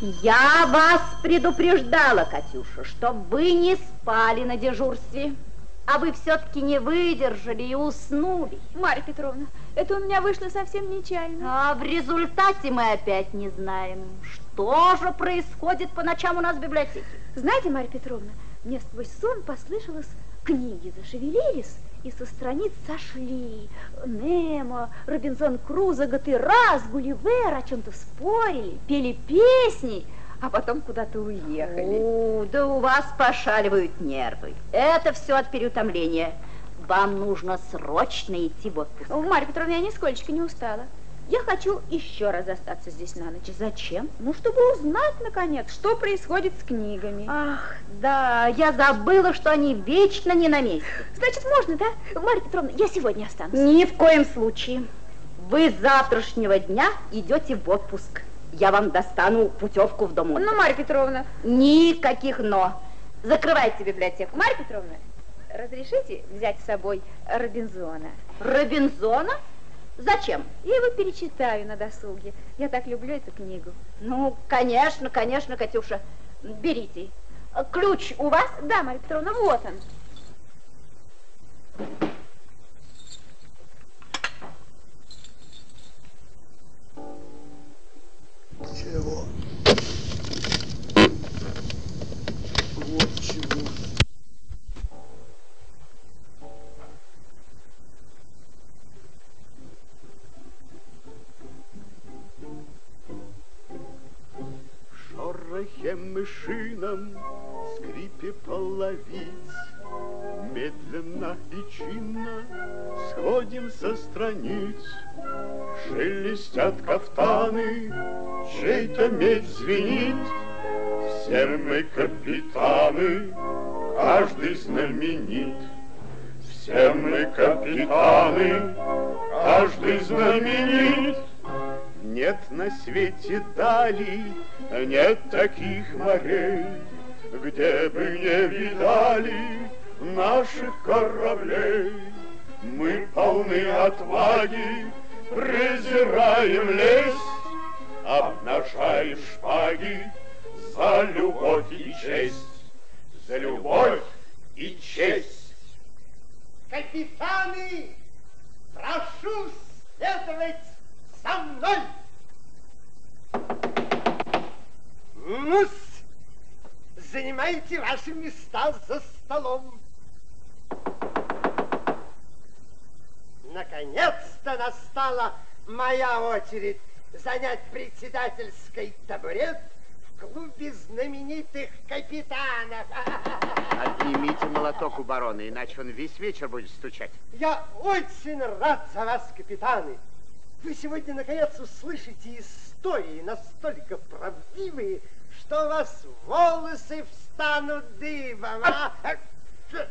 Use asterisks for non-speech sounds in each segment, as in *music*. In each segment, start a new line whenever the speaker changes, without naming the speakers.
Я вас предупреждала, Катюша, чтобы вы не спали на дежурстве. А вы все-таки не выдержали и уснули.
Марья Петровна, это у меня вышло совсем нечаянно.
А в результате мы опять не знаем, что же происходит по ночам у нас в библиотеке.
Знаете, Марья Петровна, мне сквозь сон послышалось, книги зашевелились, и со страниц сошли. Немо, Робинзон Крузо, Гатерас, Гулливер о чем-то спорили, пели песни, а потом куда-то уехали.
О, да у вас пошаливают нервы. Это все от переутомления. Вам нужно срочно идти в отпуск.
Марья Петровна, я нисколько не устала. Я хочу еще раз остаться здесь на ночь.
Зачем?
Ну, чтобы узнать, наконец, что происходит с книгами.
Ах, да, я забыла, что они вечно не на месте.
Значит, можно, да? Марья Петровна, я сегодня останусь.
Ни в коем случае. Вы с завтрашнего дня идете в отпуск. Я вам достану путевку в дом
Ну, Марья Петровна.
Никаких «но». Закрывайте библиотеку.
Марья Петровна, разрешите взять с собой Робинзона?
Робинзона? Зачем?
Я его перечитаю на досуге. Я так люблю эту книгу.
Ну, конечно, конечно, Катюша. Берите. Ключ у вас?
Да, Марья Петровна, вот он.
Чего? Вот чего.
Вечер будет стучать.
Я очень рад за вас, капитаны. Вы сегодня, наконец, услышите истории настолько правдивые, что у вас волосы встанут дыбом. А? Что,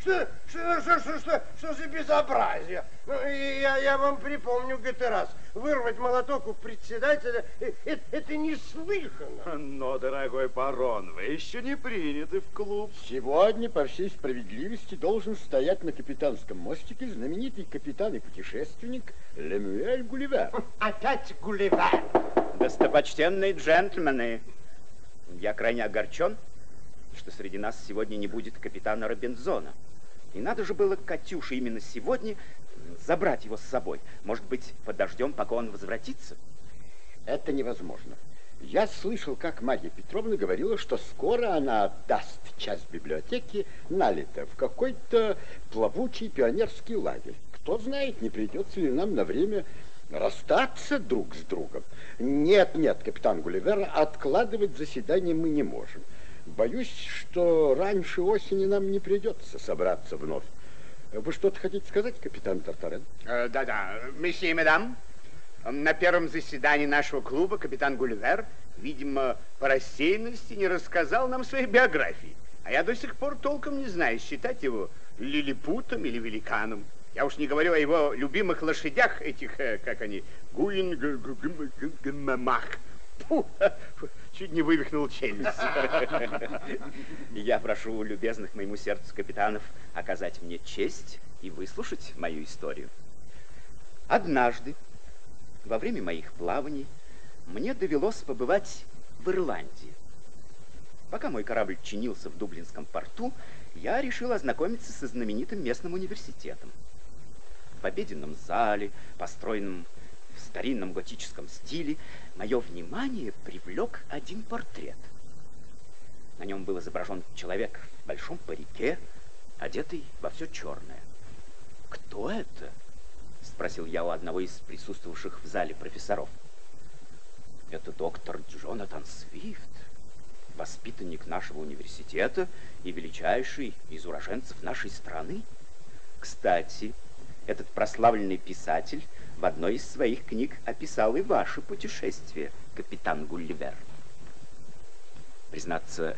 что, что, что, что, что, что за безобразие? Ну, я, я вам припомню где-то раз. Вырвать молоток у председателя, это, это неслыханно.
Но, дорогой барон, вы еще не приняты в клуб.
Сегодня, по всей справедливости, должен стоять на капитанском мостике знаменитый капитан и путешественник Лемюэль Гулливер.
Опять Гулливер.
Достопочтенные джентльмены, я крайне огорчен, что среди нас сегодня не будет капитана Робинзона. И надо же было Катюше именно сегодня забрать его с собой. Может быть, подождем, пока он возвратится?
Это невозможно. Я слышал, как Марья Петровна говорила, что скоро она отдаст часть библиотеки налито в какой-то плавучий пионерский лагерь. Кто знает, не придется ли нам на время расстаться друг с другом. Нет, нет, капитан Гулливер, откладывать заседание мы не можем. Боюсь, что раньше осени нам не придется собраться вновь. Вы что-то хотите сказать, капитан Тартарен?
Э, да-да, месье и мадам, на первом заседании нашего клуба капитан Гулливер, видимо, по рассеянности не рассказал нам своей биографии. А я до сих пор толком не знаю, считать его лилипутом или великаном. Я уж не говорю о его любимых лошадях, этих, э, как они, гуин, гмамах. Чуть не вывихнул челюсть. *laughs* Я прошу любезных моему сердцу капитанов оказать мне честь и выслушать мою историю. Однажды, во время моих плаваний, мне довелось побывать
в Ирландии. Пока мой корабль чинился в Дублинском порту, я решил ознакомиться со знаменитым местным университетом. В обеденном зале, построенном старинном готическом стиле, мое внимание привлек один портрет. На нем был изображен человек в большом парике, одетый во все черное. «Кто это?» — спросил я у одного из присутствовавших в зале профессоров. «Это доктор Джонатан Свифт, воспитанник нашего университета и величайший из уроженцев нашей страны. Кстати, этот прославленный писатель в одной из своих книг описал и ваше путешествие, капитан Гулливер. Признаться,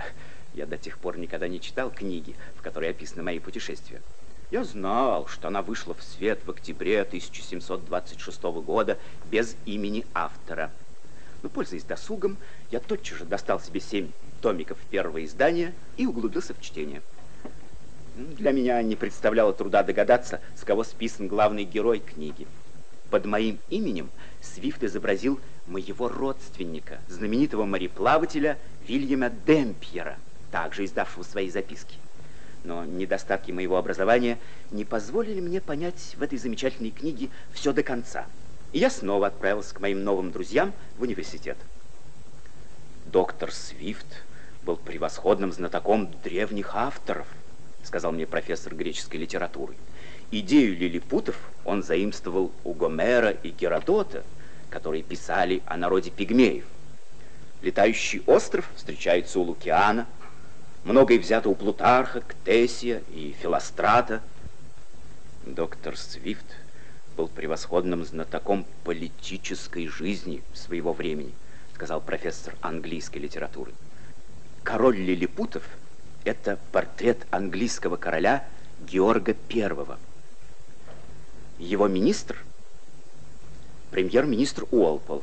я до тех пор никогда не читал книги, в которой описаны мои путешествия. Я знал, что она вышла в свет в октябре 1726 года без имени автора. Но, пользуясь досугом, я тотчас же достал себе семь томиков первого издания и углубился в чтение. Для меня не представляло труда догадаться, с кого списан главный герой книги. Под моим именем Свифт изобразил моего родственника, знаменитого мореплавателя Вильяма Демпьера, также издавшего свои записки. Но недостатки моего образования не позволили мне понять в этой замечательной книге все до конца. И я снова отправился к моим новым друзьям в университет. Доктор Свифт был превосходным знатоком древних авторов, сказал мне профессор греческой литературы. Идею лилипутов он заимствовал у Гомера и Геродота, которые писали о народе пигмеев. Летающий остров встречается у Лукиана, многое взято у Плутарха, Ктесия и Филострата. Доктор Свифт был превосходным знатоком политической жизни своего времени, сказал профессор английской литературы. Король лилипутов – это портрет английского короля Георга I. Его министр – премьер-министр Уолпол.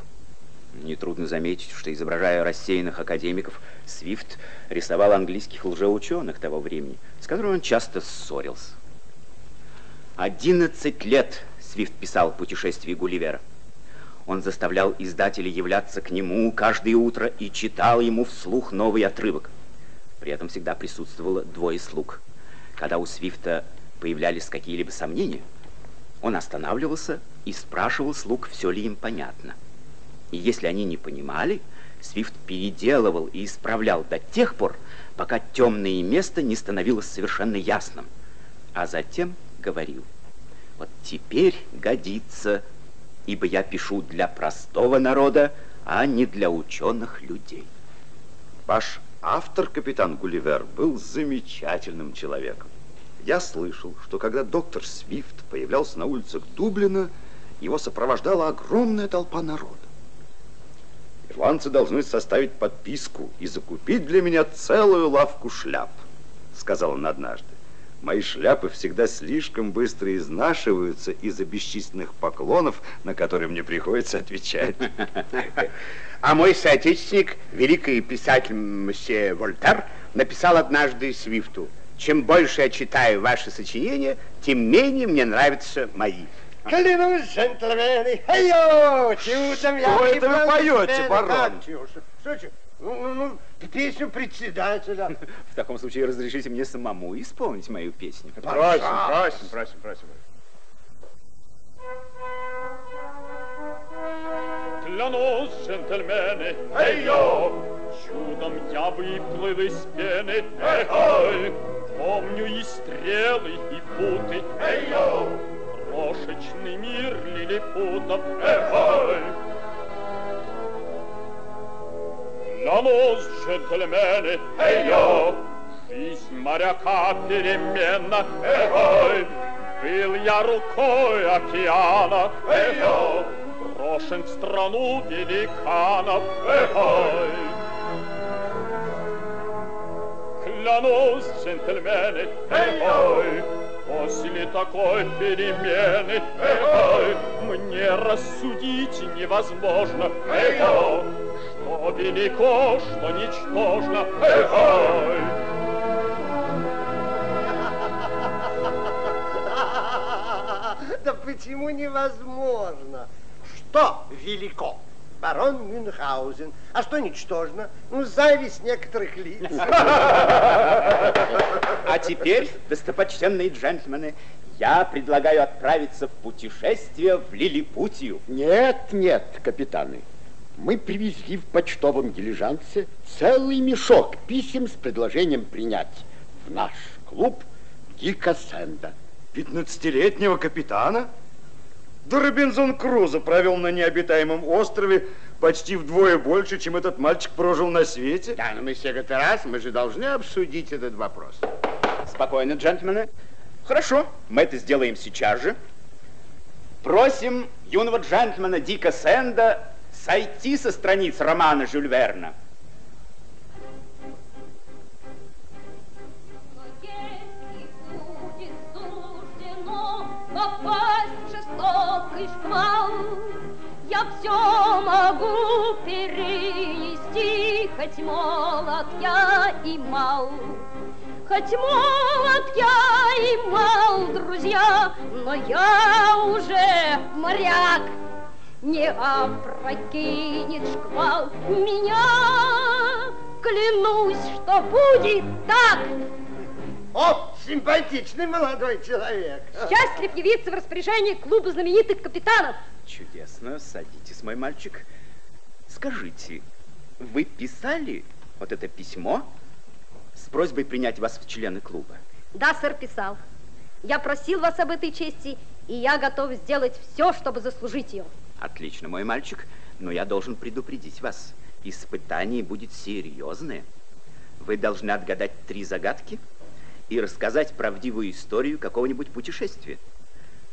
Нетрудно заметить, что, изображая рассеянных академиков, Свифт рисовал английских лжеученых того времени, с которыми он часто ссорился. Одиннадцать лет Свифт писал «Путешествие Гулливера». Он заставлял издателей являться к нему каждое утро и читал ему вслух новый отрывок. При этом всегда присутствовало двое слуг. Когда у Свифта появлялись какие-либо сомнения, он останавливался и спрашивал слуг, все ли им понятно. И если они не понимали, Свифт переделывал и исправлял до тех пор, пока темное место не становилось совершенно ясным. А затем говорил, вот теперь годится ибо я пишу для простого народа, а не для ученых людей.
Ваш автор, капитан Гулливер, был замечательным человеком. Я слышал, что когда доктор Свифт появлялся на улицах Дублина, его сопровождала огромная толпа народа. Ирландцы должны составить подписку и закупить для меня целую лавку шляп, сказал он однажды. Мои шляпы всегда слишком быстро изнашиваются из-за бесчисленных поклонов, на которые мне приходится отвечать. *laughs*
А мой соотечественник, великий писатель мсье Вольтер, написал однажды Свифту, чем больше я читаю ваши сочинения, тем менее мне нравятся мои.
Клянусь, джентльмены, эй-йо, чудом я...
Что это вы поете, барон?
Ну, ну, ну, песню председателя. *laughs*
В таком случае разрешите мне самому исполнить мою песню.
Просим, просим, просим, просим.
Клянусь, джентльмены, эй-йо, чудом я выплыл из пены, эй помню и стрелы, и путы, эй-йо, крошечный мир лилипутов, эй Клянусь, джентльмены, эй-йо, Жизнь моряка перемена, эй Был я рукой океана, эй Брошен в страну великанов, эй Клянусь, джентльмены, эй После такой перемены, эй Мне рассудить невозможно, эй что велико, что ничтожно. Эй, *laughs*
Да почему невозможно? Что велико? барон Мюнхгаузен. А что ничтожно? Ну, зависть некоторых лиц.
А теперь, достопочтенные джентльмены, я предлагаю отправиться в путешествие в Лилипутию.
Нет, нет, капитаны. Мы привезли в почтовом дилижансе целый мешок писем с предложением принять в наш клуб Дика Сэнда.
15-летнего капитана? Да Робинзон Крузо провел на необитаемом острове почти вдвое больше, чем этот мальчик прожил на свете.
Да, но мы все раз, мы же должны обсудить этот вопрос.
Спокойно, джентльмены. Хорошо, мы это сделаем сейчас же. Просим юного джентльмена Дика Сэнда сойти со страниц романа Жюль Верна.
попасть жестокий шквал, я все могу перенести, хоть молод я и мал. Хоть молод я и мал, друзья, но я уже моряк, не опрокинет шквал меня. Клянусь, что будет так.
О, симпатичный молодой человек.
Счастлив явиться в распоряжении клуба знаменитых капитанов.
Чудесно. Садитесь, мой мальчик. Скажите, вы писали вот это письмо с просьбой принять вас в члены клуба?
Да, сэр, писал. Я просил вас об этой чести, и я готов сделать все, чтобы заслужить ее.
Отлично, мой мальчик, но я должен предупредить вас. Испытание будет серьезное. Вы должны отгадать три загадки и рассказать правдивую историю какого-нибудь путешествия.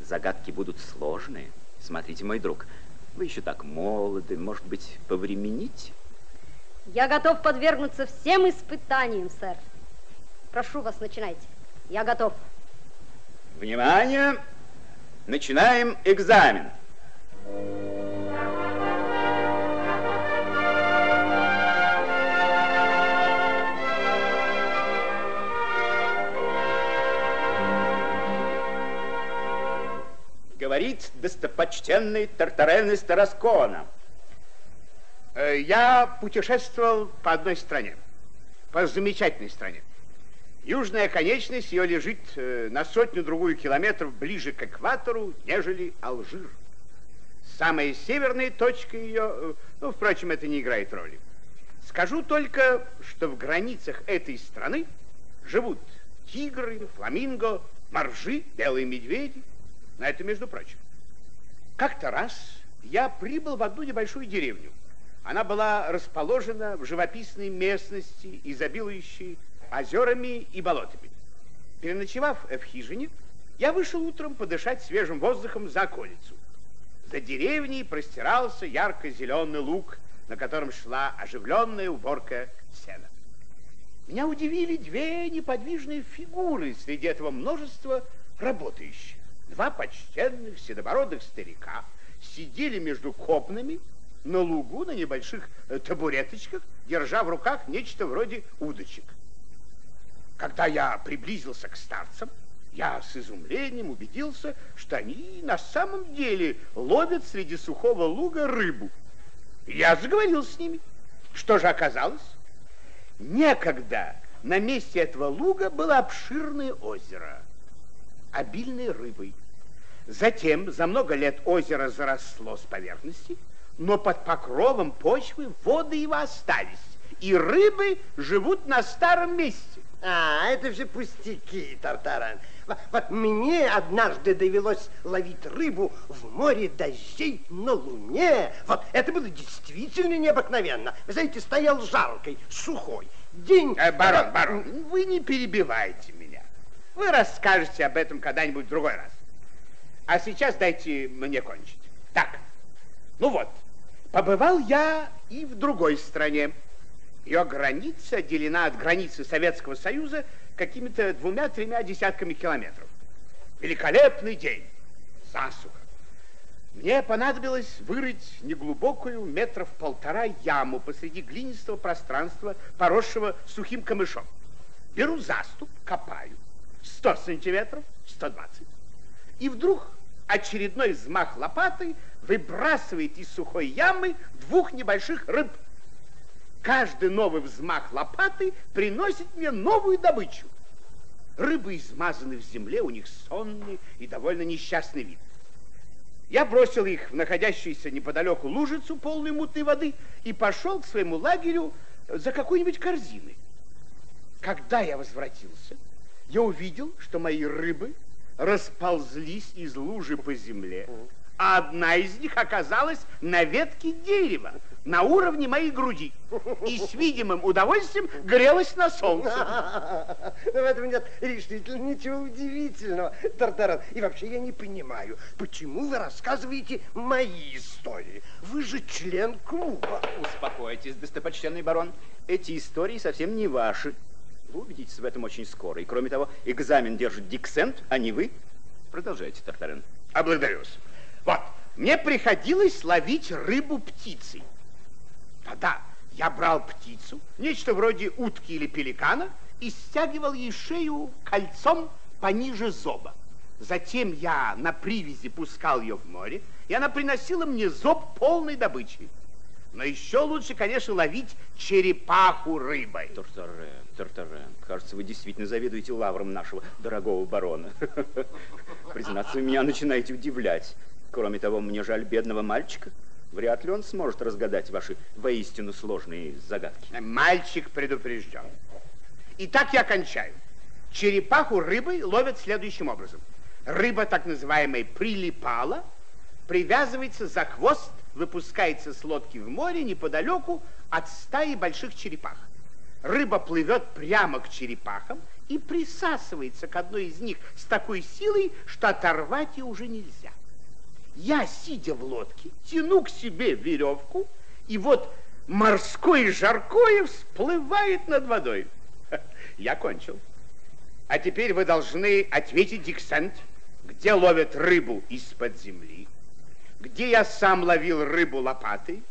Загадки будут сложные. Смотрите, мой друг, вы еще так молоды, может быть, повременить?
Я готов подвергнуться всем испытаниям, сэр. Прошу вас, начинайте. Я готов.
Внимание! Начинаем экзамен. Говорит достопочтенный Тартарен из Тараскона.
Э, Я путешествовал по одной стране, по замечательной стране. Южная конечность ее лежит э, на сотню-другую километров ближе к экватору, нежели Алжир. Самая северная точка ее, э, ну, впрочем, это не играет роли. Скажу только, что в границах этой страны живут тигры, фламинго, моржи, белые медведи. Но это между прочим. Как-то раз я прибыл в одну небольшую деревню. Она была расположена в живописной местности, изобилующей озерами и болотами. Переночевав в хижине, я вышел утром подышать свежим воздухом за околицу. За деревней простирался ярко-зеленый луг, на котором шла оживленная уборка сена. Меня удивили две неподвижные фигуры среди этого множества работающих. Два почтенных седобородых старика сидели между копнами на лугу на небольших э, табуреточках, держа в руках нечто вроде удочек. Когда я приблизился к старцам, я с изумлением убедился, что они на самом деле ловят среди сухого луга рыбу. Я заговорил с ними. Что же оказалось? Некогда на месте этого луга было обширное озеро, обильное рыбой. Затем за много лет озеро заросло с поверхности, но под покровом почвы воды его остались, и рыбы живут на старом месте.
А, это же пустяки, Тартаран. Вот, мне однажды довелось ловить рыбу в море дождей на Луне. Вот это было действительно необыкновенно. Вы знаете, стоял жаркий, сухой день.
Э, барон, барон, вы не перебивайте. Вы расскажете об этом когда-нибудь в другой раз. А сейчас дайте мне кончить. Так, ну вот, побывал я и в другой стране. Ее граница отделена от границы Советского Союза какими-то двумя-тремя десятками километров. Великолепный день. Засуха. Мне понадобилось вырыть неглубокую метров полтора яму посреди глинистого пространства, поросшего сухим камышом. Беру заступ, копаю. 100 сантиметров, 120. И вдруг очередной взмах лопатой выбрасывает из сухой ямы двух небольших рыб. Каждый новый взмах лопаты приносит мне новую добычу. Рыбы измазаны в земле, у них сонный и довольно несчастный вид. Я бросил их в находящуюся неподалеку лужицу, полную мутной воды, и пошел к своему лагерю за какой-нибудь корзиной. Когда я возвратился, я увидел, что мои рыбы расползлись из лужи по земле, а одна из них оказалась на ветке дерева на уровне моей груди и с видимым удовольствием грелась на солнце. *laughs*
В этом нет решительно ничего удивительного, Тартаран. И вообще я не понимаю, почему вы рассказываете мои истории? Вы же член клуба.
Успокойтесь, достопочтенный барон. Эти истории совсем не ваши. Вы убедитесь в этом очень скоро. И кроме того, экзамен держит Диксент, а не вы. Продолжайте, Тартарен.
А. Вот, мне приходилось ловить рыбу птицей. Да-да, я брал птицу, нечто вроде утки или пеликана, и стягивал ей шею кольцом пониже зоба. Затем я на привязи пускал ее в море, и она приносила мне зоб полной добычи. Но еще лучше, конечно, ловить черепаху рыбой.
Тартарен, Тартарен, кажется, вы действительно завидуете лавром нашего дорогого барона. *laughs* Признаться, меня начинаете удивлять. Кроме того, мне жаль бедного мальчика. Вряд ли он сможет разгадать ваши воистину сложные загадки.
Мальчик предупрежден. Итак, я кончаю. Черепаху рыбой ловят следующим образом. Рыба, так называемая, прилипала, привязывается за хвост, выпускается с лодки в море неподалеку от стаи больших черепах. Рыба плывет прямо к черепахам и присасывается к одной из них с такой силой, что оторвать ее уже нельзя. Я, сидя в лодке, тяну к себе веревку, и вот морское жаркое всплывает над водой. *laughs* Я кончил. А теперь вы должны ответить, Диксент, где ловят рыбу из-под земли, где я сам ловил рыбу лопатой,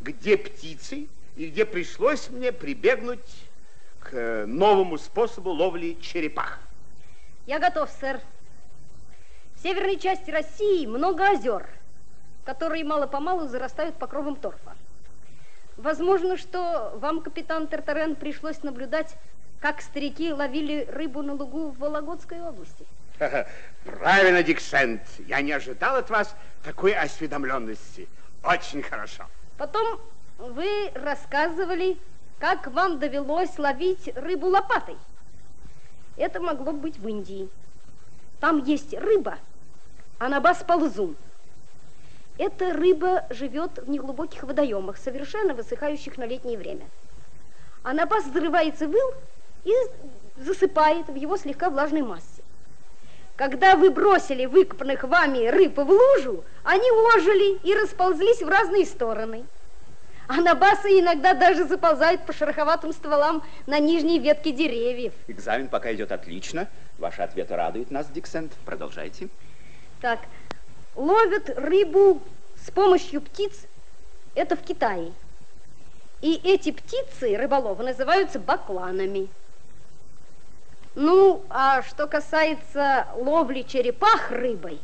где птицы, и где пришлось мне прибегнуть к новому способу ловли черепах.
Я готов, сэр. В северной части России много озер, которые мало-помалу зарастают покровом торфа. Возможно, что вам, капитан Тартарен, пришлось наблюдать, как старики ловили рыбу на лугу в Вологодской области. *laughs*
Правильно, Диксент. Я не ожидал от вас такой осведомленности. Очень хорошо.
Потом вы рассказывали, как вам довелось ловить рыбу лопатой. Это могло быть в Индии. Там есть рыба, анабас ползун. Эта рыба живет в неглубоких водоемах, совершенно высыхающих на летнее время. Анабас взрывается в ил и засыпает в его слегка влажной массе. Когда вы бросили выкопанных вами рыб в лужу, они ожили и расползлись в разные стороны. Анабасы иногда даже заползают по шероховатым стволам на нижние ветки деревьев.
Экзамен пока идет отлично. Ваши ответы радуют нас, Диксент. Продолжайте.
Так, ловят рыбу с помощью птиц. Это в Китае. И эти птицы, рыболовы, называются бакланами. Ну, а что касается ловли черепах рыбой,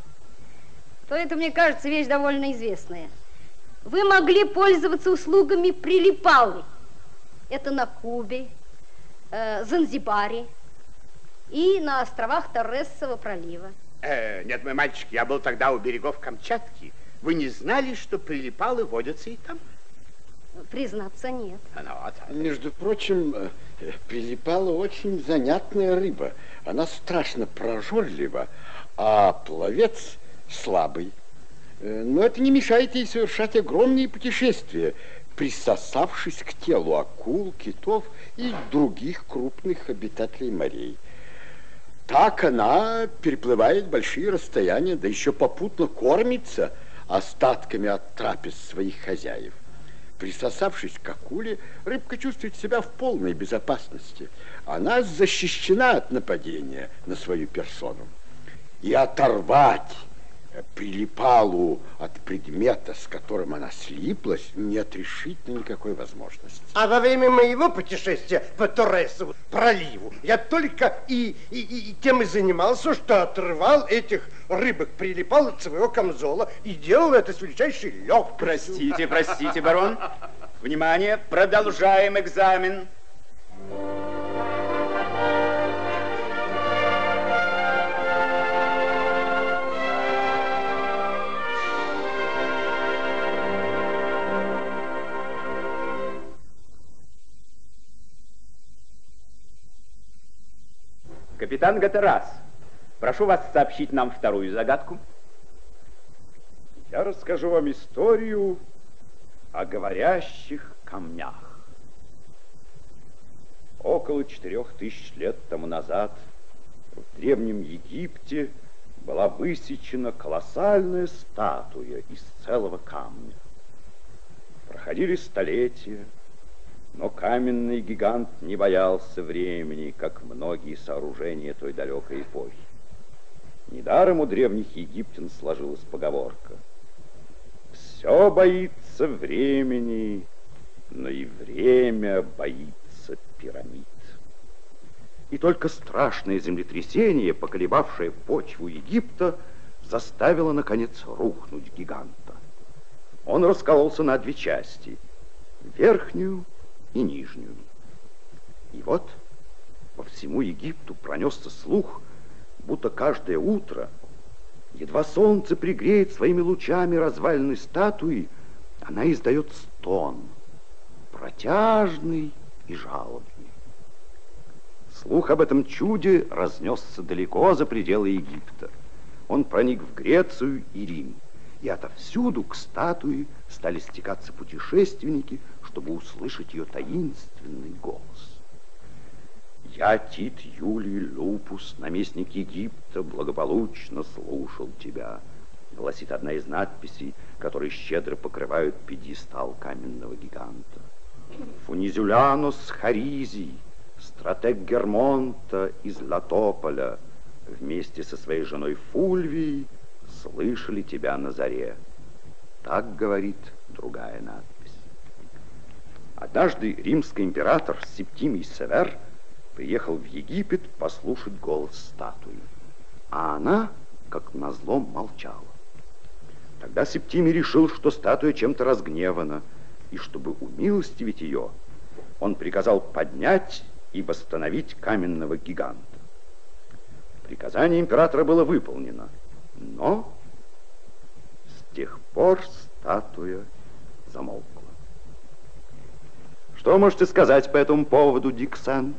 то это, мне кажется, вещь довольно известная. Вы могли пользоваться услугами прилипалы. Это на Кубе, э, Занзибаре и на островах Торресового пролива.
Э, нет, мой мальчик, я был тогда у берегов Камчатки. Вы не знали, что прилипалы водятся и там?
Признаться, нет.
Ну, вот.
Между прочим, э, прилипала очень занятная рыба. Она страшно прожорлива, а пловец слабый. Э, но это не мешает ей совершать огромные путешествия, присосавшись к телу акул, китов и других крупных обитателей морей. Так она переплывает большие расстояния, да еще попутно кормится остатками от трапез своих хозяев. Присосавшись к акуле, рыбка чувствует себя в полной безопасности. Она защищена от нападения на свою персону. И оторвать прилипалу от предмета, с которым она слиплась, нет решительно никакой возможности.
А во время моего путешествия по Торресову проливу я только и, и, и тем и занимался, что отрывал этих рыбок, прилипал от своего камзола и делал это с величайшей легкостью.
Простите, простите, барон. Внимание, продолжаем экзамен. Капитан Гатерас, прошу вас сообщить нам вторую загадку.
Я расскажу вам историю о говорящих камнях. Около четырех тысяч лет тому назад в Древнем Египте была высечена колоссальная статуя из целого камня. Проходили столетия, но каменный гигант не боялся времени, как многие сооружения той далекой эпохи. Недаром у древних египтян сложилась поговорка. Все боится времени, но и время боится пирамид. И только страшное землетрясение, поколебавшее почву Египта, заставило, наконец, рухнуть гиганта. Он раскололся на две части, верхнюю и нижнюю. И вот по всему Египту пронесся слух, будто каждое утро, едва солнце пригреет своими лучами разваленной статуи, она издает стон, протяжный и жалобный. Слух об этом чуде разнесся далеко за пределы Египта. Он проник в Грецию и Рим, и отовсюду к статуе стали стекаться путешественники, чтобы услышать ее таинственный голос. Я, Тит Юлий Лупус, наместник Египта, благополучно слушал тебя, гласит одна из надписей, которые щедро покрывают пьедестал каменного гиганта. Фунизюлянус Харизий, стратег Гермонта из Латополя, вместе со своей женой Фульвией слышали тебя на заре. Так говорит другая надпись. Однажды римский император Септимий Север приехал в Египет послушать голос статуи, а она, как назло, молчала. Тогда Септимий решил, что статуя чем-то разгневана, и чтобы умилостивить ее, он приказал поднять и восстановить каменного гиганта. Приказание императора было выполнено, но с тех пор статуя замолкла. Что можете сказать по этому поводу, Дик Сент?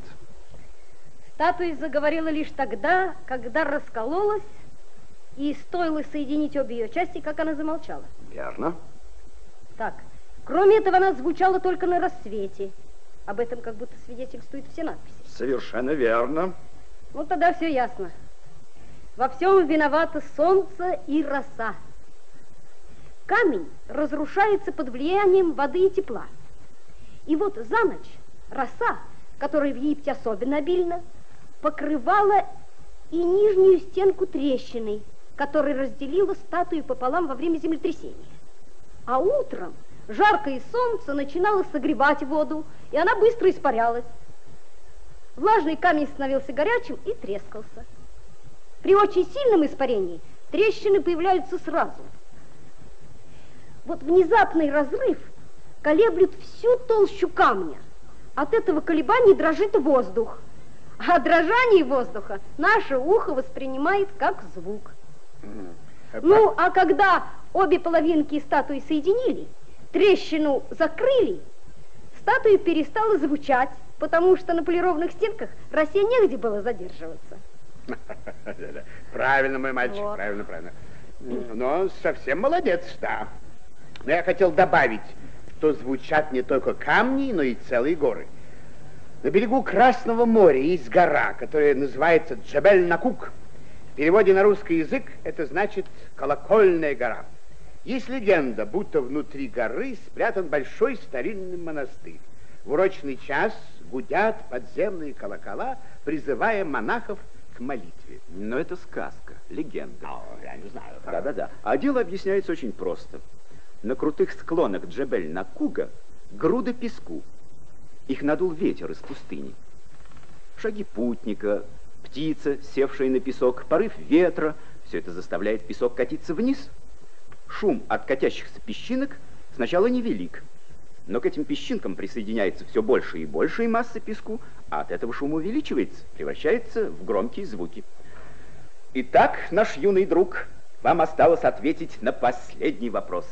Статуя заговорила лишь тогда, когда раскололась, и стоило соединить обе ее части, как она замолчала.
Верно.
Так, кроме этого, она звучала только на рассвете. Об этом как будто свидетельствуют все надписи.
Совершенно верно.
Ну, тогда все ясно. Во всем виновато солнце и роса. Камень разрушается под влиянием воды и тепла. И вот за ночь роса, которая в Египте особенно обильна, покрывала и нижнюю стенку трещины, которая разделила статую пополам во время землетрясения. А утром жаркое солнце начинало согревать воду, и она быстро испарялась. Влажный камень становился горячим и трескался. При очень сильном испарении трещины появляются сразу. Вот внезапный разрыв – колеблет всю толщу камня. От этого колебания дрожит воздух. А дрожание воздуха наше ухо воспринимает как звук. Ну, а когда обе половинки статуи соединили, трещину закрыли, статуя перестала звучать, потому что на полированных стенках росе негде было задерживаться. *laughs*
Правильно, мой мальчик, вот. правильно, правильно. Но совсем молодец, да. Но я хотел добавить, что звучат не только камни, но и целые горы. На берегу Красного моря есть гора, которая называется Джебель-Накук. В переводе на русский язык это значит «колокольная гора». Есть легенда, будто внутри горы спрятан большой старинный монастырь. В урочный час гудят подземные колокола, призывая монахов
к молитве. Но это сказка, легенда.
О, я не знаю.
Да-да-да. А дело объясняется очень просто. На крутых склонах Джебель-Накуга груда песку. Их надул ветер из пустыни. Шаги путника, птица, севшая на песок, порыв ветра — все это заставляет песок катиться вниз. Шум от катящихся песчинок сначала невелик, но к этим песчинкам присоединяется все больше и больше и масса песку, а от этого шум увеличивается, превращается в громкие звуки. Итак, наш юный друг, вам осталось ответить на последний вопрос.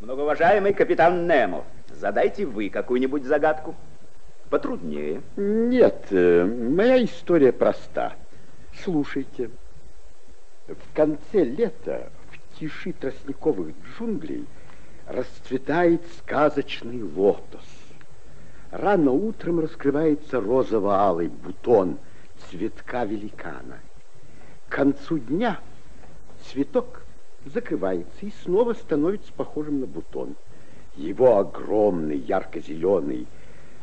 Многоуважаемый капитан Немо, задайте вы какую-нибудь загадку. Потруднее.
Нет, э, моя история проста. Слушайте. В конце лета в тиши тростниковых джунглей расцветает сказочный лотос. Рано утром раскрывается розово-алый бутон цветка великана. К концу дня цветок закрывается и снова становится похожим на бутон. Его огромный ярко-зеленый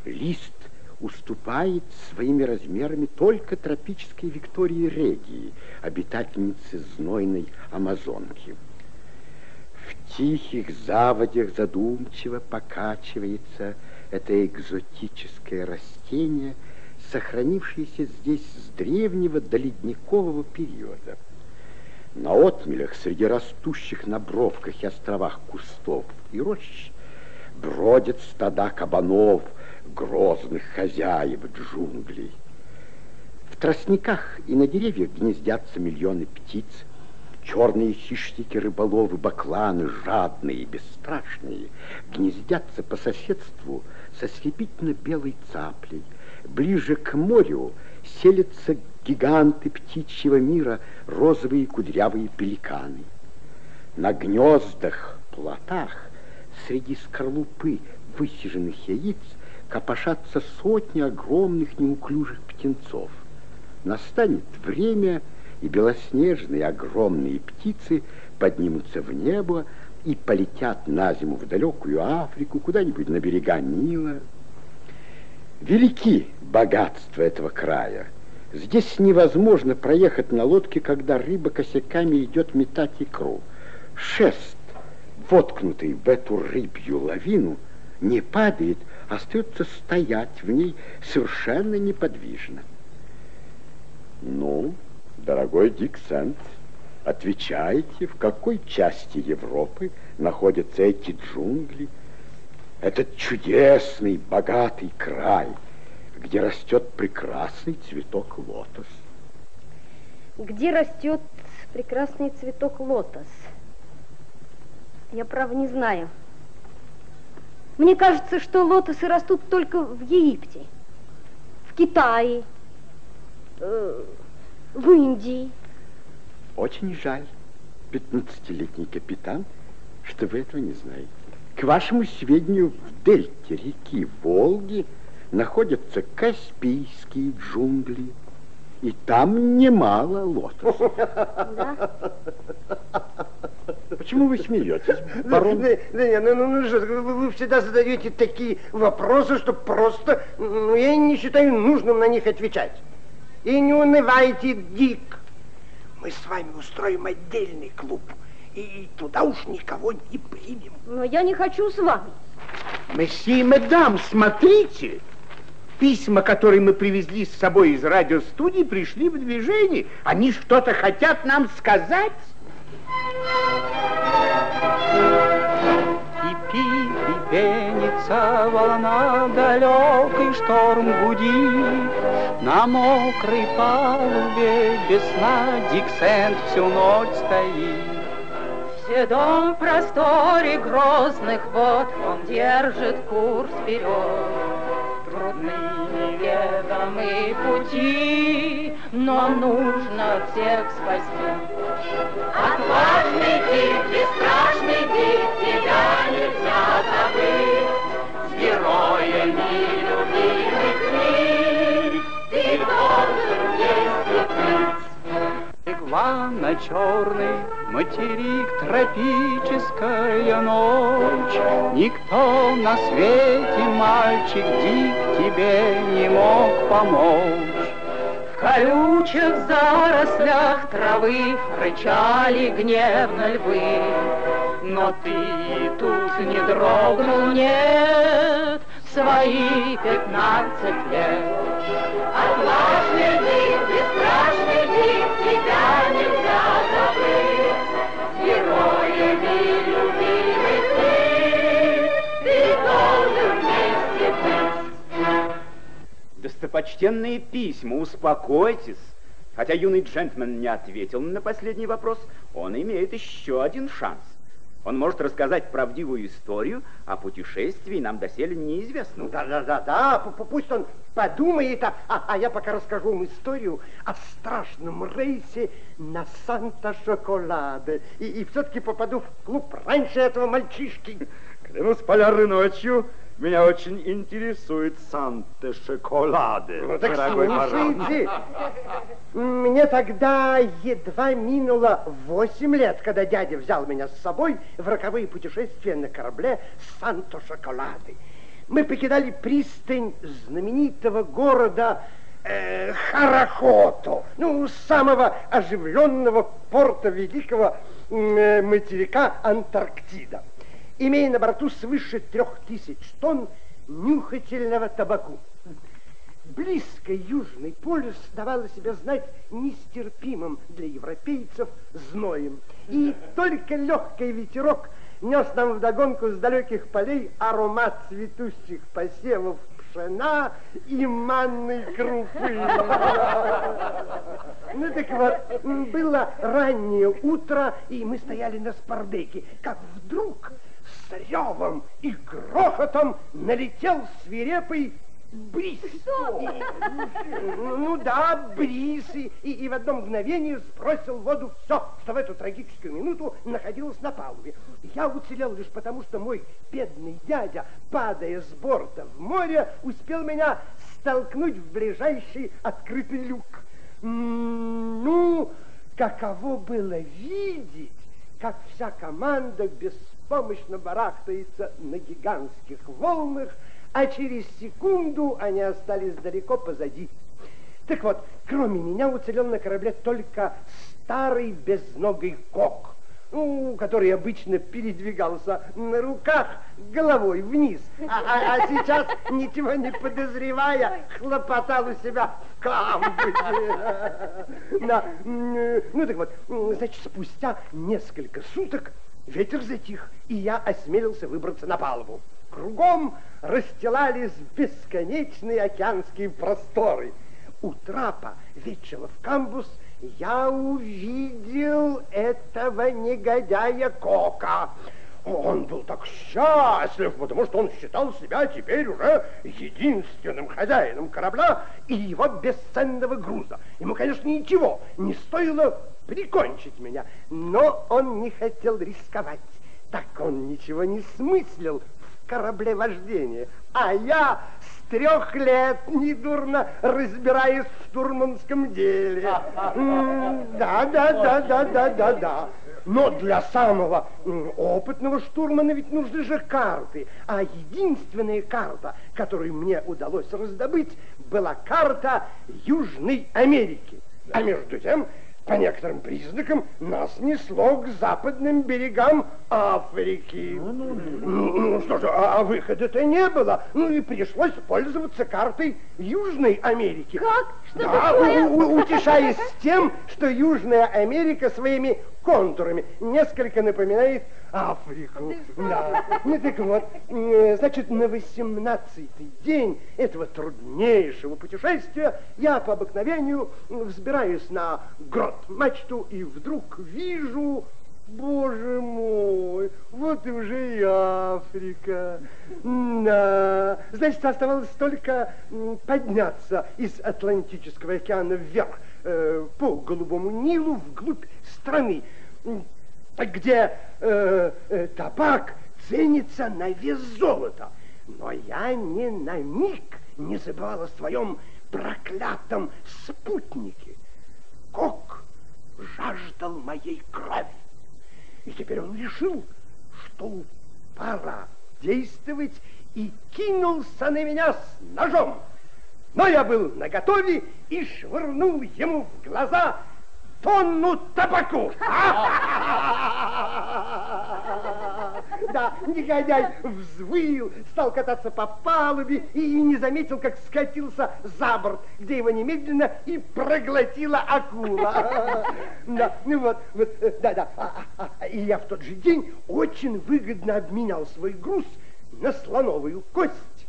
лист уступает своими размерами только тропической Виктории Регии, обитательнице знойной Амазонки. В тихих заводях задумчиво покачивается это экзотическое растение, сохранившееся здесь с древнего доледникового периода. На отмелях среди растущих на бровках и островах кустов и рощ бродят стада кабанов, грозных хозяев джунглей. В тростниках и на деревьях гнездятся миллионы птиц, черные хищники-рыболовы, бакланы, жадные бесстрашные, гнездятся по соседству со слепительно-белой цаплей. Ближе к морю селятся гиганты птичьего мира, розовые кудрявые пеликаны. На гнездах, плотах, среди скорлупы высиженных яиц копошатся сотни огромных неуклюжих птенцов. Настанет время, и белоснежные огромные птицы поднимутся в небо и полетят на зиму в далекую Африку, куда-нибудь на берега Нила. Велики богатства этого края. Здесь невозможно проехать на лодке, когда рыба косяками идет метать икру. Шест, воткнутый в эту рыбью лавину, не падает, остается стоять в ней совершенно неподвижно. Ну, дорогой Дик Сент, отвечайте, в какой части Европы находятся эти джунгли, этот чудесный, богатый край, где растет прекрасный цветок лотос?
Где растет прекрасный цветок лотос? Я, право, не знаю. Мне кажется, что лотосы растут только в Египте, в Китае, э, в Индии.
Очень жаль, пятнадцатилетний капитан, что вы этого не знаете. К вашему сведению, в дельте реки Волги находятся Каспийские джунгли, и там немало лотосов.
Да?
Почему вы смеетесь, барон?
Да, да нет, ну, ну, ну что, вы, вы всегда задаете такие вопросы, что просто, ну, я не считаю нужным на них отвечать. И не унывайте, Дик. Мы с вами устроим отдельный клуб, и туда уж никого не примем.
Но я не хочу с вами.
Месье и мадам, смотрите. Письма, которые мы привезли с собой из радиостудии, пришли в движение. Они что-то хотят нам сказать.
Кипит и пенится волна, далекий шторм гудит. На мокрой палубе без сна Диксент всю ночь стоит. В седом просторе грозных вод Он держит курс вперед. Трудны неведомые пути, Но нужно всех спасти. Отважный тип, бесстрашный тип, Тебя нельзя забыть. С героями любимых книг Ты должен есть и пить. черный материк, тропическая ночь. Никто на свете, мальчик, дик, тебе не мог помочь. В колючих зарослях травы рычали гневно львы. Но ты тут не дрогнул, нет, в свои пятнадцать лет.
Отважный ты, бесстрашный ты, тебя нельзя забыть. Героями любимый ты, ты должен вместе быть.
Достопочтенные письма, успокойтесь. Хотя юный джентльмен не ответил на последний вопрос, он имеет еще один шанс. Он может рассказать правдивую историю о путешествии нам доселе неизвестного.
Да, да, да, да, п- п- пусть он подумает, а, а- а я пока расскажу вам историю о страшном рейсе на Санта-Шоколаде. И, и все-таки попаду в клуб раньше этого мальчишки.
Клянусь полярной ночью, меня очень интересует Санта-Шоколаде,
Ну так
дорогой
слушайте, мне тогда едва минуло восемь лет, когда дядя взял меня с собой в роковые путешествия на корабле Санто-Шоколады. Мы покидали пристань знаменитого города э, Харахото, ну, самого оживленного порта великого э, материка Антарктида, имея на борту свыше трех тысяч тонн нюхательного табаку. Близко Южный полюс давал о себе знать нестерпимым для европейцев зноем. И только легкий ветерок нес нам вдогонку с далеких полей аромат цветущих посевов пшена и манной крупы. Ну так вот, было раннее утро, и мы стояли на спардеке, как вдруг с ревом и грохотом налетел свирепый бриз. Ну, да, бриз, и, и- в одно мгновение сбросил в воду все, что в эту трагическую минуту находилось на палубе. Я уцелел лишь потому, что мой бедный дядя, падая с борта в море, успел меня столкнуть в ближайший открытый люк. М, Ну, каково было видеть, как вся команда беспомощно барахтается на гигантских волнах, а через секунду они остались далеко позади. Так вот, кроме меня уцелел на корабле только старый безногий кок, ну, который обычно передвигался на руках головой вниз, а, а- а сейчас, ничего не подозревая, хлопотал у себя в камбузе. Ну так вот, значит, спустя несколько суток ветер затих, и я осмелился выбраться на палубу. Кругом расстилались бесконечные океанские просторы. У трапа, ведшего в камбус, я увидел этого негодяя Кока. Он был так счастлив, потому что он считал себя теперь уже единственным хозяином корабля и его бесценного груза. Ему, конечно, ничего не стоило прикончить меня, но он не хотел рисковать. Так он ничего не смыслил в кораблевождении. А я с трех лет недурно разбираюсь в штурманском деле. *laughs* Да, да, да, да, да, да, да. Но для самого опытного штурмана ведь нужны же карты. А единственная карта, которую мне удалось раздобыть, была карта Южной Америки. А между тем, по некоторым признакам, нас несло к западным берегам Африки. Ну, ну, что же, а, а выхода-то не было. Ну и пришлось пользоваться картой Южной Америки.
Как? Что
да,
такое?
у- у- утешаясь тем, что Южная Америка своими контурами несколько напоминает Африку. Да. Ну так вот, м, значит, на 18-й день этого труднейшего путешествия я по обыкновению взбираюсь на грот-мачту и вдруг вижу Боже мой, вот и уже и Африка. Да, значит, оставалось только подняться из Атлантического океана вверх э, по Голубому Нилу вглубь страны, где э, э, табак ценится на вес золота. Но я ни на миг не забывал о своем проклятом спутнике. Кок жаждал моей крови. И теперь он решил, что пора действовать, и кинулся на меня с ножом. Но я был наготове и швырнул ему в глаза тонну табаку. *laughs* *laughs* Да, негодяй взвыл, стал кататься по палубе и не заметил, как скатился за борт, где его немедленно и проглотила акула. Да, ну вот, вот, да, да. А, а, а, и я в тот же день очень выгодно обменял свой груз на слоновую кость,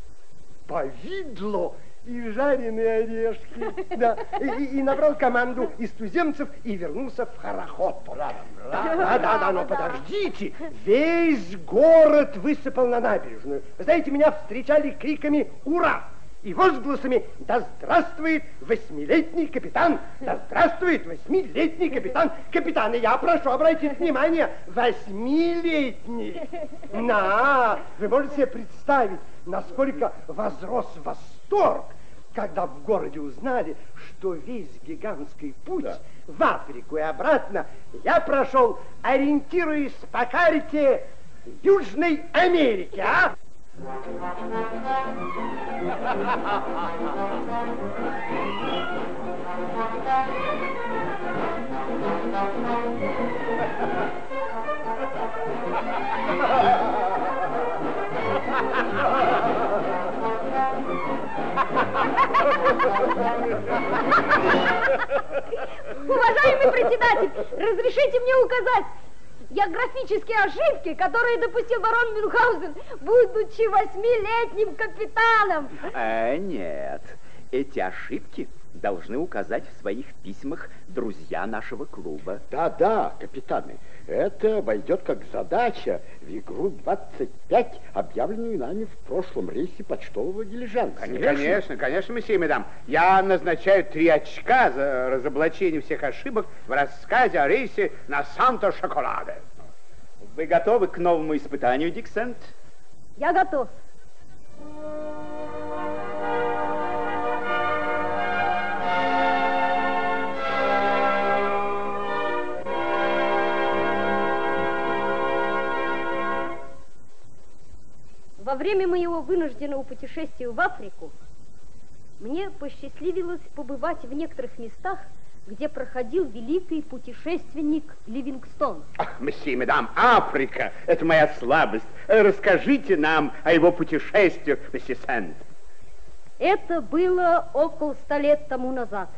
повидло и жареные орешки. *laughs* Да. И, и набрал команду из туземцев и вернулся в Харахот. Да, да, да, но подождите. Весь город высыпал на набережную. Знаете, меня встречали криками «Ура!» и возгласами «Да здравствует восьмилетний капитан! Да здравствует восьмилетний капитан! Капитан, и я прошу обратить внимание, восьмилетний! На, вы можете себе представить, насколько возрос восторг, когда в городе узнали, что весь гигантский путь да. в Африку и обратно я прошел, ориентируясь по карте Южной Америки, а?
Уважаемый *laughs* председатель, разрешите мне указать географические ошибки, которые допустил барон Мюнхгаузен, будучи восьмилетним капитаном.
А, нет, эти ошибки должны указать в своих письмах друзья нашего клуба.
Да-да, капитаны, это войдет как задача в игру 25, объявленную нами в прошлом рейсе почтового дилижанса.
Конечно, конечно, конечно, месье медам. Я назначаю три очка за разоблачение всех ошибок в рассказе о рейсе на Санто-Шоколаде.
Вы готовы к новому испытанию, Диксент?
Я готов. Во время моего вынужденного путешествия в Африку мне посчастливилось побывать в некоторых местах, где проходил великий путешественник Ливингстон.
Ах, месье, медам, Африка – это моя слабость. Расскажите нам о его путешествиях, месье Сент.
Это было около ста лет тому назад.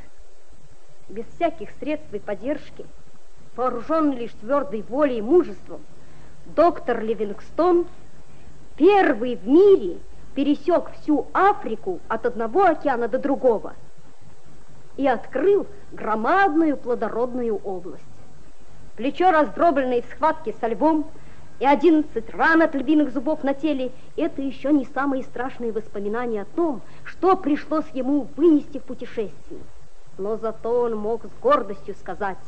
Без всяких средств и поддержки, вооруженный лишь твердой волей и мужеством, доктор Ливингстон – первый в мире пересек всю Африку от одного океана до другого и открыл громадную плодородную область. Плечо, раздробленное в схватке со львом, и одиннадцать ран от львиных зубов на теле – это еще не самые страшные воспоминания о том, что пришлось ему вынести в путешествии. Но зато он мог с гордостью сказать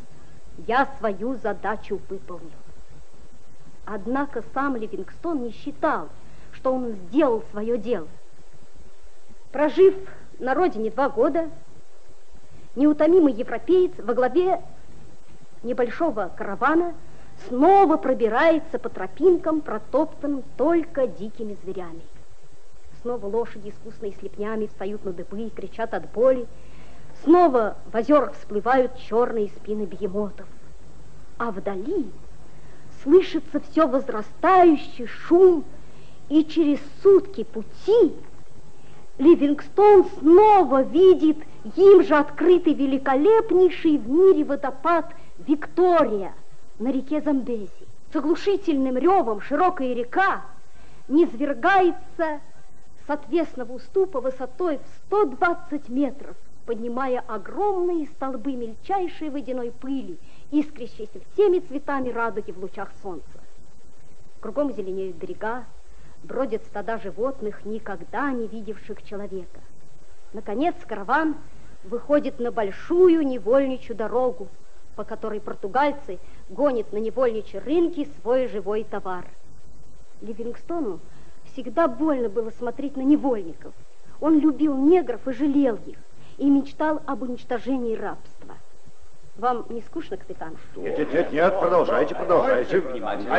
«Я свою задачу выполнил». Однако сам Ливингстон не считал, что он сделал свое дело. Прожив на родине два года, неутомимый европеец во главе небольшого каравана снова пробирается по тропинкам, протоптанным только дикими зверями. Снова лошади, искусные слепнями, встают на дыбы и кричат от боли. Снова в озерах всплывают черные спины бегемотов. А вдали слышится все возрастающий шум и через сутки пути Ливингстон снова видит им же открытый великолепнейший в мире водопад Виктория на реке Замбези. С оглушительным ревом широкая река низвергается с отвесного уступа высотой в 120 метров, поднимая огромные столбы мельчайшей водяной пыли, искрящейся всеми цветами радуги в лучах солнца. Кругом зеленеют берега, бродят стада животных, никогда не видевших человека. Наконец караван выходит на большую невольничью дорогу, по которой португальцы гонят на невольничьи рынки свой живой товар. Ливингстону всегда больно было смотреть на невольников. Он любил негров и жалел их, и мечтал об уничтожении рабства. Вам не скучно, капитан?
Нет, нет, нет, нет, продолжайте, продолжайте.
Внимательно.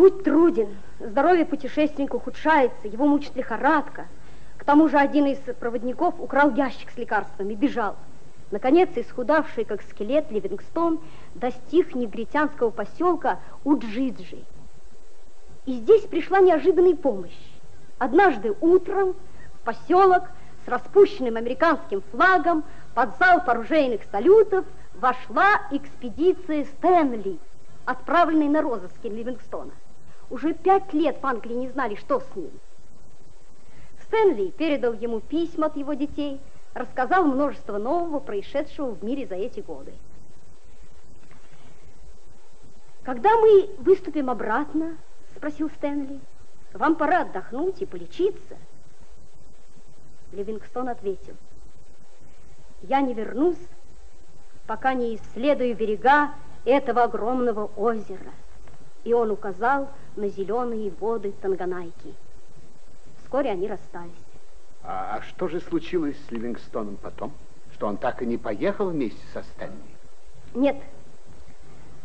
Путь труден, здоровье путешественника ухудшается, его мучит лихорадка. К тому же один из проводников украл ящик с лекарствами, бежал. Наконец, исхудавший как скелет, Ливингстон достиг негритянского поселка Уджиджи. И здесь пришла неожиданная помощь. Однажды утром в поселок с распущенным американским флагом под залп оружейных салютов вошла экспедиция Стэнли, отправленная на розыски Ливингстона. Уже пять лет в Англии не знали, что с ним. Стэнли передал ему письма от его детей, рассказал множество нового, происшедшего в мире за эти годы. Когда мы выступим обратно, спросил Стэнли, вам пора отдохнуть и полечиться. Ливингстон ответил, я не вернусь, пока не исследую берега этого огромного озера. И он указал на зеленые воды Танганайки. Вскоре они расстались.
А, а что же случилось с Ливингстоном потом? Что он так и не поехал вместе со Стэнли?
Нет.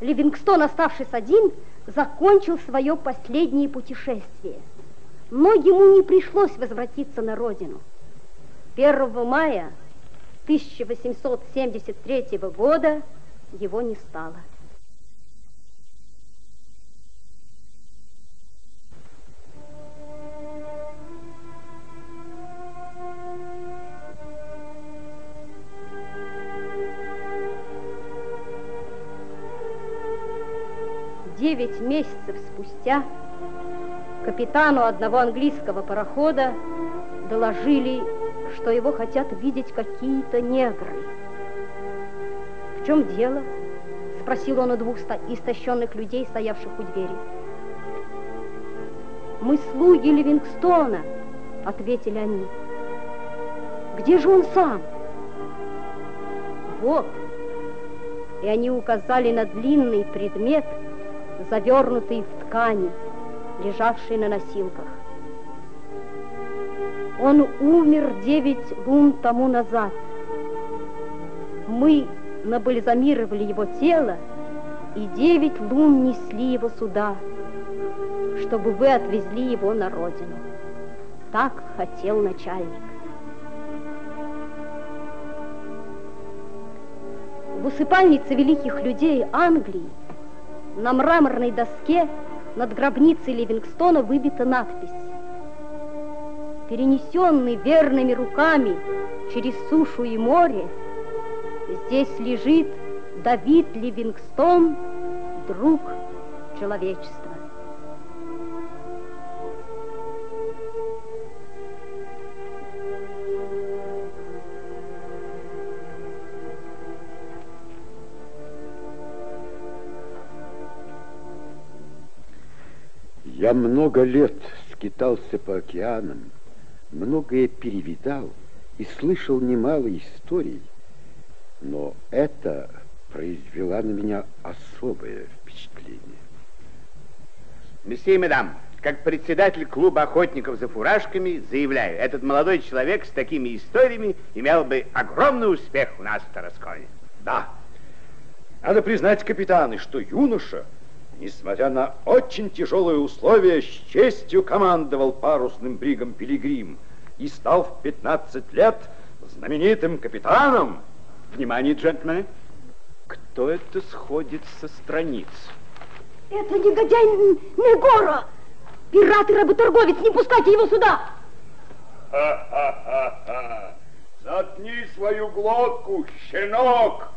Ливингстон, оставшись один, закончил свое последнее путешествие. Но ему не пришлось возвратиться на родину. 1 мая 1873 года его не стало. Девять месяцев спустя капитану одного английского парохода доложили, что его хотят видеть какие-то негры. «В чем дело?» – спросил он у двух истощенных людей, стоявших у двери. «Мы слуги Ливингстона», – ответили они. «Где же он сам?» «Вот». И они указали на длинный предмет – завернутый в ткани, лежавший на носилках. Он умер девять лун тому назад. Мы набальзамировали его тело и девять лун несли его сюда, чтобы вы отвезли его на родину. Так хотел начальник. В усыпальнице великих людей Англии на мраморной доске над гробницей Ливингстона выбита надпись. Перенесенный верными руками через сушу и море, здесь лежит Давид Ливингстон, друг человечества.
Я много лет скитался по океанам, многое перевидал и слышал немало историй, но это произвела на меня особое впечатление.
Месье и мадам, как председатель клуба охотников за фуражками, заявляю, этот молодой человек с такими историями имел бы огромный успех у нас в Тарасконе.
Да. Надо признать, капитаны, что юноша несмотря на очень тяжелые условия, с честью командовал парусным бригом «Пилигрим» и стал в 15 лет знаменитым капитаном.
Внимание, джентльмены! Кто это сходит со страниц?
Это негодяй Негора! Пират и работорговец, не пускайте его сюда!
Ха-ха-ха-ха! Заткни свою глотку, щенок!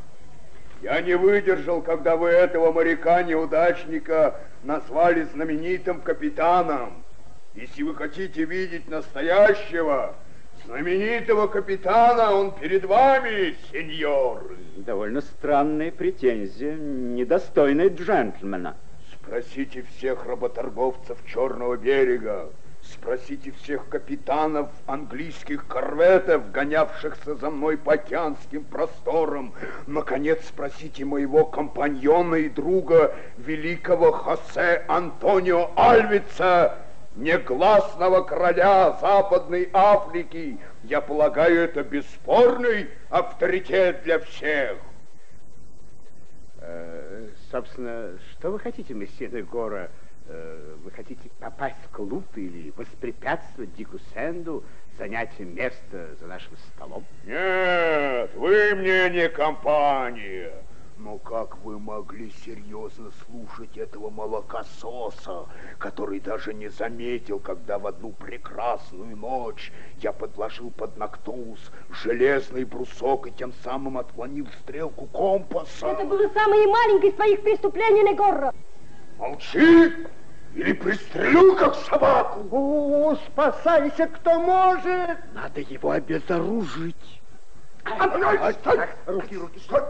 Я не выдержал, когда вы этого моряка-неудачника назвали знаменитым капитаном. Если вы хотите видеть настоящего, знаменитого капитана, он перед вами, сеньор.
Довольно странная претензия, недостойная джентльмена.
Спросите всех работорговцев Черного берега. Спросите всех капитанов английских корветов, гонявшихся за мной по океанским просторам. Наконец, спросите моего компаньона и друга, великого Хосе Антонио Альвица,
негласного короля Западной Африки. Я полагаю, это бесспорный авторитет для всех.
Э, собственно, что вы хотите, месье де Гора? Э, вы хотите попасть в клуб или воспрепятствовать Дику Сэнду занять место за нашим столом?
Нет, вы мне не компания. Но как вы могли серьезно слушать этого молокососа, который даже не заметил, когда в одну прекрасную ночь я подложил под Нактоус железный брусок и тем самым отклонил стрелку компаса?
Это было самое маленькое из твоих преступлений, Негорро.
Молчи! Или пристрелю, как собаку.
О, спасайся, кто может.
Надо его обезоружить.
Руки, руки, стой!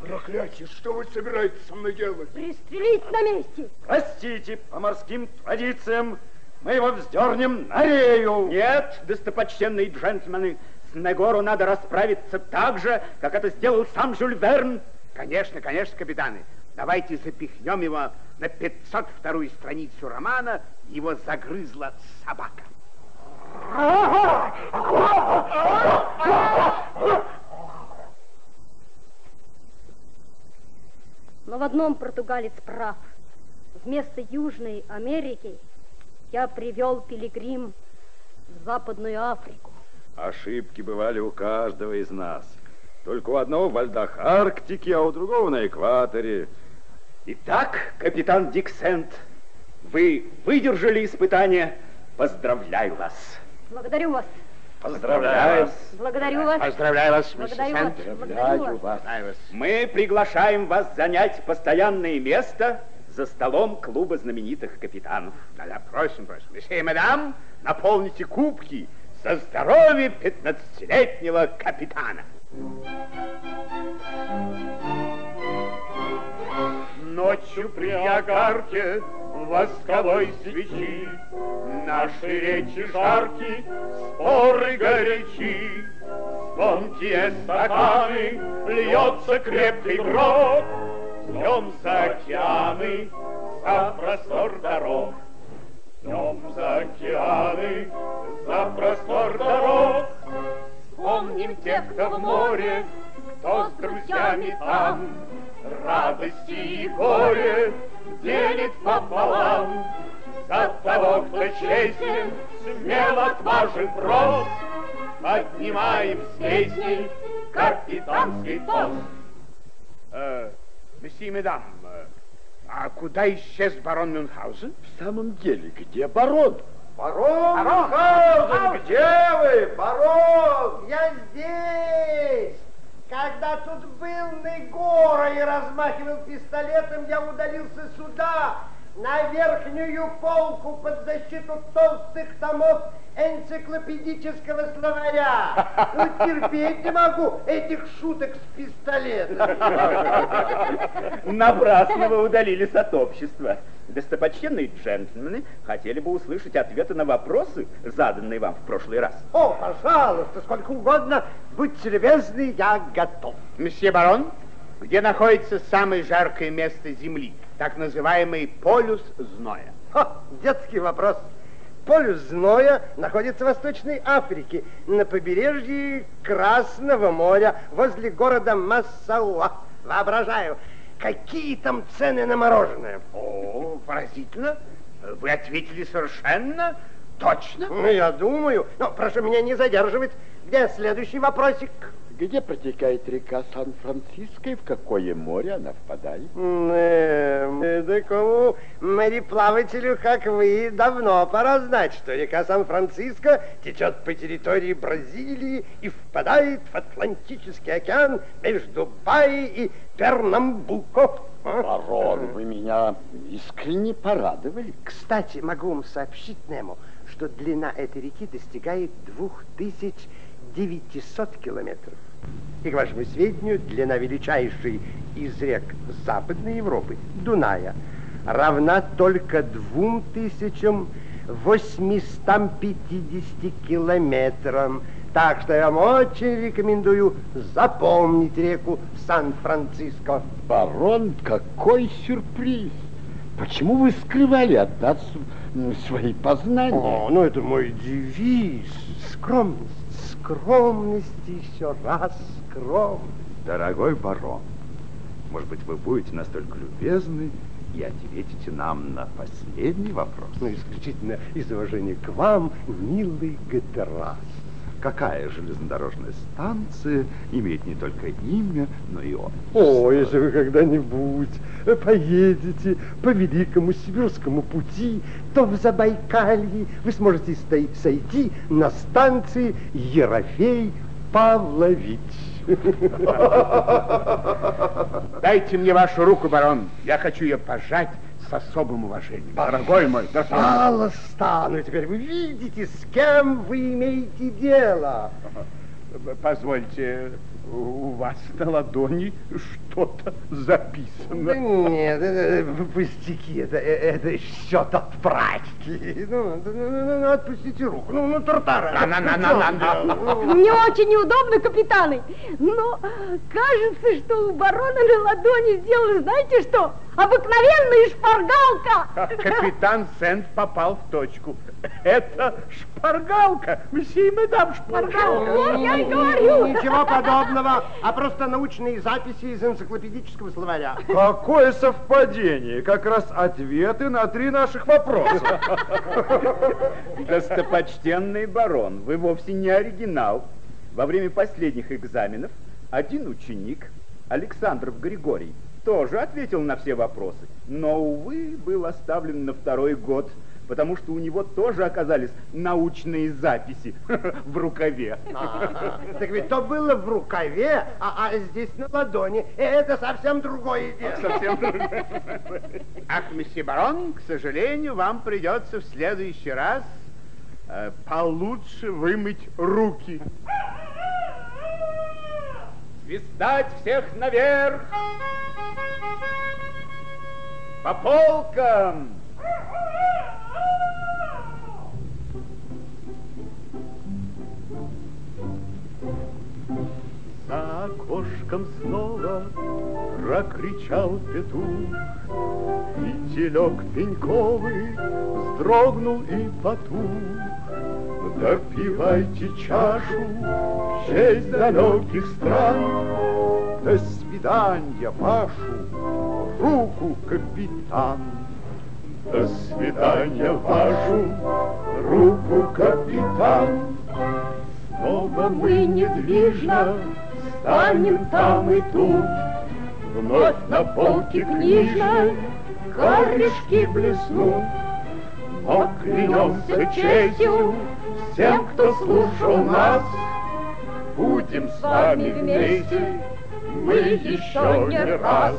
Проклятие, что вы собираетесь со мной делать?
Пристрелить на месте.
Простите, по морским традициям мы его вздернем на рею. Нет, достопочтенные джентльмены, с Негору надо расправиться так же, как это сделал сам Жюль Верн.
Конечно, конечно, капитаны. Давайте запихнем его на 502 страницу романа «Его загрызла собака».
Но в одном португалец прав. Вместо Южной Америки я привел пилигрим в Западную Африку.
Ошибки бывали у каждого из нас. Только у одного в льдах Арктики, а у другого на экваторе.
Итак, капитан Диксент, вы выдержали испытание. Поздравляю вас.
Благодарю вас.
Поздравляю вас.
Благодарю вас.
Поздравляю вас,
Благодарю вас.
Сент.
Благодарю вас.
Мы приглашаем вас занять постоянное место за столом клуба знаменитых капитанов.
Да-да, просим, просим. Месье и мадам, наполните кубки за здоровье 15-летнего капитана.
Ночью при огарке восковой свечи Наши речи жарки, споры горячи. Звонкие стаканы, льется крепкий гроб, Днем за океаны, за простор дорог. Днем за океаны, за простор дорог. Вспомним тех, кто в море, кто с друзьями там, Радости и горе делит пополам. За того, кто честен, смел, отважен, прост, Поднимаем с песней капитанский тост.
Э, месье мадам, а куда исчез барон Мюнхгаузен?
В самом деле, где барон?
Барон
Барон!
Мюнхгаузен, где вы, барон? Я здесь. Когда тут был Негора и размахивал пистолетом, я удалился сюда, на верхнюю полку под защиту толстых томов энциклопедического словаря. *laughs* Ну, терпеть не могу этих шуток с пистолетом.
Напрасно вы удалились от общества. Достопочтенные джентльмены хотели бы услышать ответы на вопросы, заданные вам в прошлый раз.
О, пожалуйста, сколько угодно, будьте любезны, я готов.
Месье барон, где находится самое жаркое место Земли, так называемый полюс зноя?
Ха, детский вопрос. Полюс зноя находится в Восточной Африке, на побережье Красного моря, возле города Массауа. Воображаю, какие там цены на мороженое.
О, поразительно. Вы ответили совершенно точно.
Ну, я думаю. Но прошу меня не задерживать. Где следующий вопросик?
Где протекает река Сан-Франциско и в какое море она впадает?
Э, такому мореплавателю, как вы, давно пора знать, что река Сан-Франциско течет по территории Бразилии и впадает в Атлантический океан между Баи и Пернамбуко.
Барон, вы меня искренне порадовали.
Кстати, могу вам сообщить, Нему, что длина этой реки достигает 2900 километров. И, к вашему сведению, длина величайшей из рек Западной Европы, Дуная, равна только 2850 километрам. Так что я вам очень рекомендую запомнить реку Сан-Франциско.
Барон, какой сюрприз! Почему вы скрывали от нас свои познания?
О, ну это мой девиз. Скромность, скромность и еще раз скромность.
Дорогой барон, может быть, вы будете настолько любезны и ответите нам на последний вопрос?
Ну, исключительно из уважения к вам, милый Гатерас.
Какая железнодорожная станция имеет не только имя, но и отчество?
О, если вы когда-нибудь поедете по Великому Сибирскому пути, то в Забайкалье вы сможете сойти на станции Ерофей Павлович.
Дайте мне вашу руку, барон. Я хочу ее пожать с особым уважением. Дорогой мой,
Пожалуйста, ну теперь вы видите, с кем вы имеете дело.
Позвольте, у вас на ладони что-то записано.
Да нет, это пустяки, это, это счет от прачки. Ну, ну, ну, ну, отпустите руку, ну, ну, тартара.
На, на, на, на, на, на.
Мне очень неудобно, капитаны, но кажется, что у барона на ладони сделали, знаете что? Обыкновенная шпаргалка.
Капитан Сент попал в точку. Это шпаргалка. Месье и мадам шпаргалка.
Вот я и говорю.
Ничего подобного, а просто научные записи из энциклопедического словаря.
Какое совпадение! Как раз ответы на три наших вопроса.
Достопочтенный барон, вы вовсе не оригинал. Во время последних экзаменов один ученик, Александров Григорий, тоже ответил на все вопросы, но, увы, был оставлен на второй год, потому что у него тоже оказались научные записи *laughs* в рукаве.
А, так ведь то было в рукаве, а, а здесь на ладони. Это совсем другое дело. *laughs*
Совсем другое. Ах, месье барон, к сожалению, вам придется в следующий раз э, получше вымыть руки. Свистать всех наверх! По полкам!
За окошком снова прокричал петух, И телек пеньковый вздрогнул и потух. Допивайте чашу в честь далеких стран, До свидания вашу руку, капитан. До свидания вашу руку, капитан. Снова мы недвижно станем там и тут, Вновь на полке книжной корешки блеснут. Но клянемся честью всем, кто слушал нас, Будем с вами вместе. мы еще не раз.